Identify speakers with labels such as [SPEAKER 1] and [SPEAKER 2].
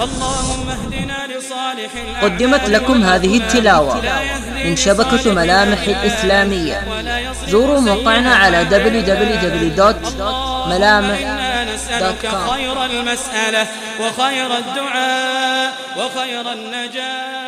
[SPEAKER 1] اللهم اهدنا لصالح
[SPEAKER 2] قدمت لكم هذه التلاوة من شبكة ملامح الإسلامية. زوروا موقعنا على www.ملامح.com
[SPEAKER 1] خير المسألة وخير الدعاء وخير النجاة.